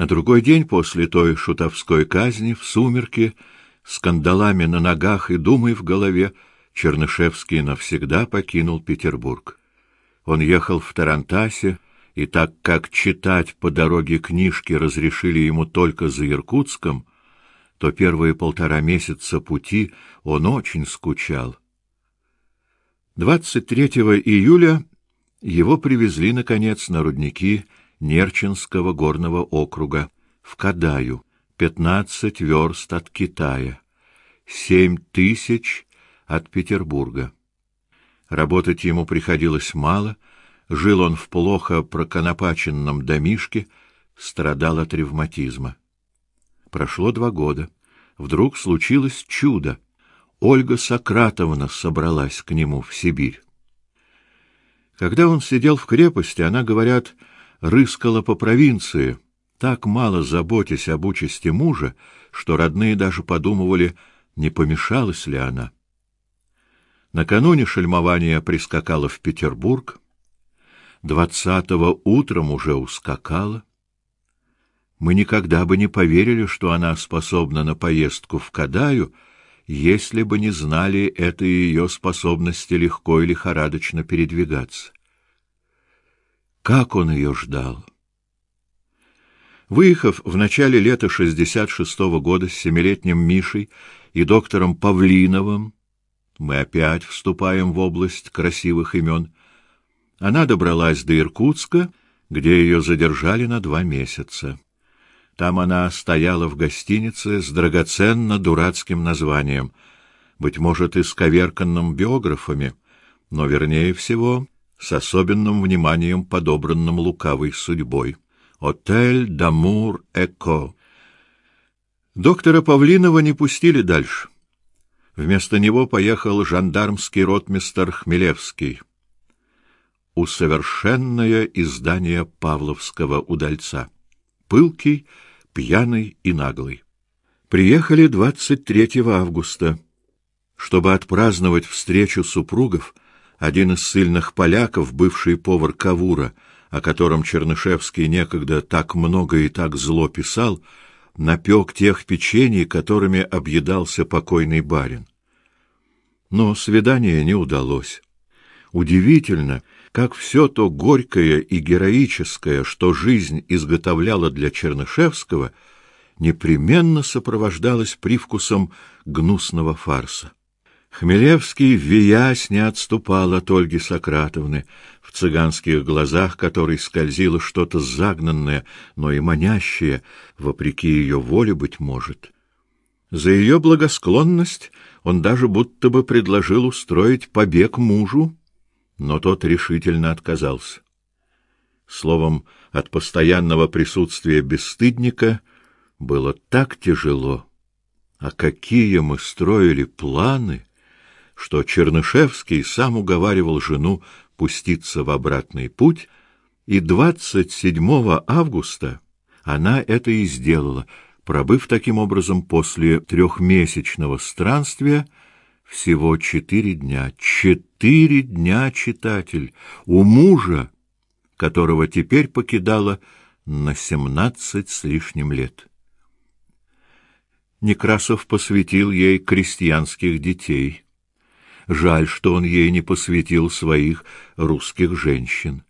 На другой день после той шутовской казни в сумерки, с кандалами на ногах и думой в голове, Чернышевский навсегда покинул Петербург. Он ехал в Тарантасе, и так как читать по дороге книжки разрешили ему только за Иркутском, то первые полтора месяца пути он очень скучал. 23 июля его привезли наконец на рудники Нерчинского горного округа в Кадаю, 15 верст от Китая, семь тысяч от Петербурга. Работать ему приходилось мало, жил он в плохо проконопаченном домишке, страдал от ревматизма. Прошло два года. Вдруг случилось чудо. Ольга Сократовна собралась к нему в Сибирь. Когда он сидел в крепости, она, говорят, рыскала по провинции, так мало заботясь об участи мужа, что родные даже подумывали, не помешалась ли она. Накануне шельмования прискакала в Петербург, двадцатого утром уже ускакала. Мы никогда бы не поверили, что она способна на поездку в Кадаю, если бы не знали этой ее способности легко и лихорадочно передвигаться. Как он ее ждал! Выехав в начале лета 66-го года с семилетним Мишей и доктором Павлиновым, мы опять вступаем в область красивых имен. Она добралась до Иркутска, где ее задержали на два месяца. Там она стояла в гостинице с драгоценно дурацким названием, быть может, исковерканным биографами, но вернее всего с особенным вниманием подобранным лукавой судьбой. Отель Дамур Эко. Доктора Павлинова не пустили дальше. Вместо него поехал жандармский ротмистр Хмелевский. Усовершенное издание Павловского удальца. Пылкий, пьяный и наглый. Приехали 23 августа. Чтобы отпраздновать встречу супругов, один из сильных поляков, бывший повар Кавура, о котором Чернышевский некогда так много и так зло писал, напек тех печений, которыми объедался покойный барин. Но свидание не удалось. Удивительно, как все то горькое и героическое, что жизнь изготовляла для Чернышевского, непременно сопровождалось привкусом гнусного фарса. Хмелевский, виясь, не отступал от Ольги Сократовны, в цыганских глазах которой скользило что-то загнанное, но и манящее, вопреки ее воле, быть может. За ее благосклонность он даже будто бы предложил устроить побег мужу, но тот решительно отказался. Словом, от постоянного присутствия бесстыдника было так тяжело, а какие мы строили планы, что Чернышевский сам уговаривал жену пуститься в обратный путь, и 27 августа она это и сделала — пробыв таким образом после трехмесячного странствия всего четыре дня. Четыре дня, читатель, у мужа, которого теперь покидала на семнадцать с лишним лет. Некрасов посвятил ей крестьянских детей. Жаль, что он ей не посвятил своих русских женщин.